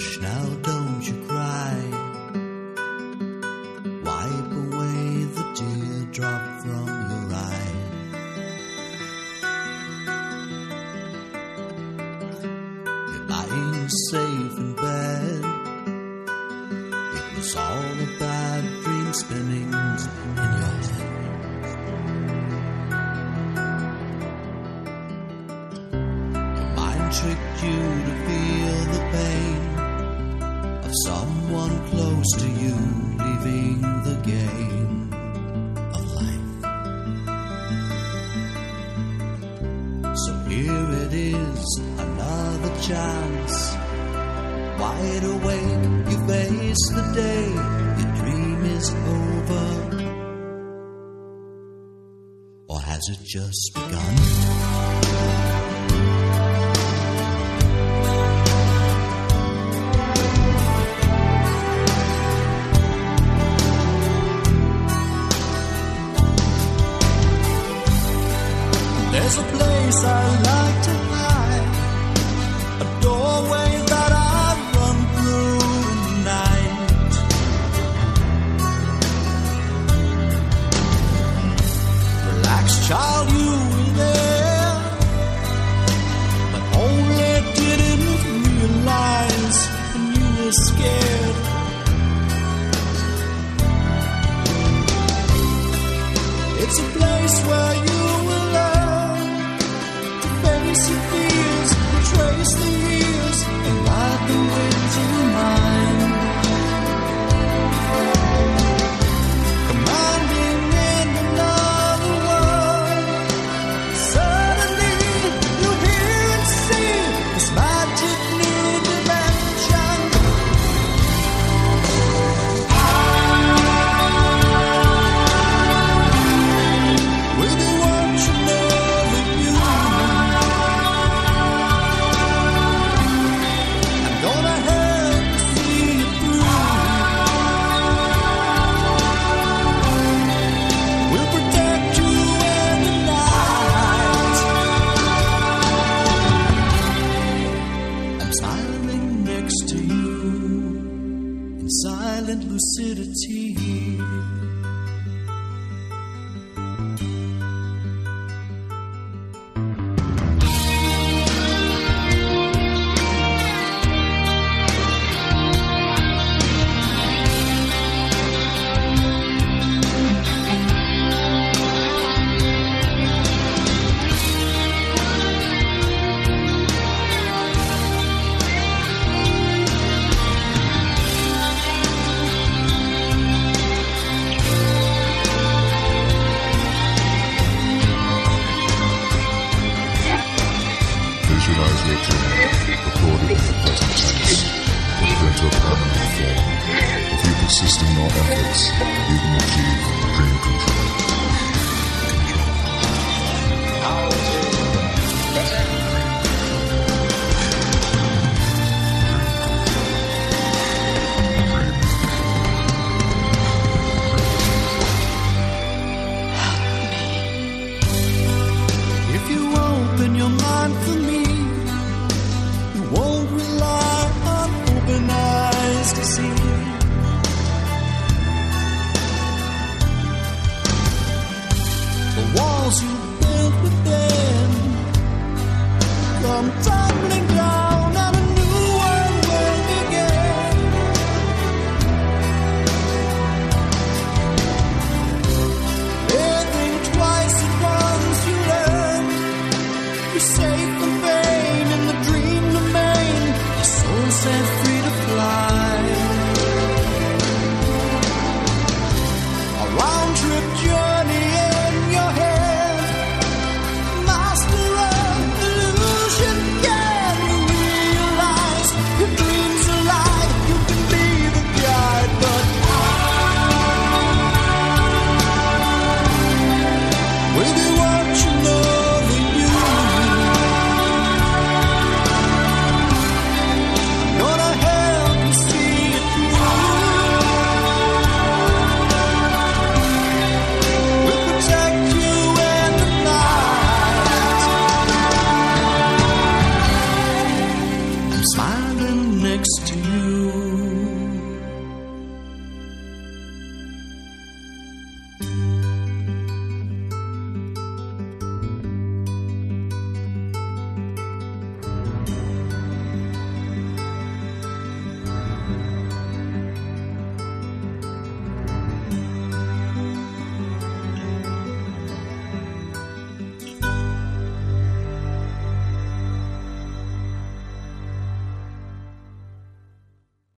Hush now, don't you cry. Wipe away the teardrop from your eye. You're lying safe in bed. It was all a bad dream spinning in your head. Your mind tricked you to feel the someone close to you leaving the game of life. So here it is, another chance. Wide awake, you face the day, your dream is over. Or has it just begun? Place I like to hide, a doorway that I run through in the night. Relax, child, you were there, but only didn't realize when you were scared. It's a place where you smiling next to you in silent lucidity. Visualize your dream, recorded in the present tense, put it into a permanent form. If you persist in your efforts, you can achieve dream control. standing next to you.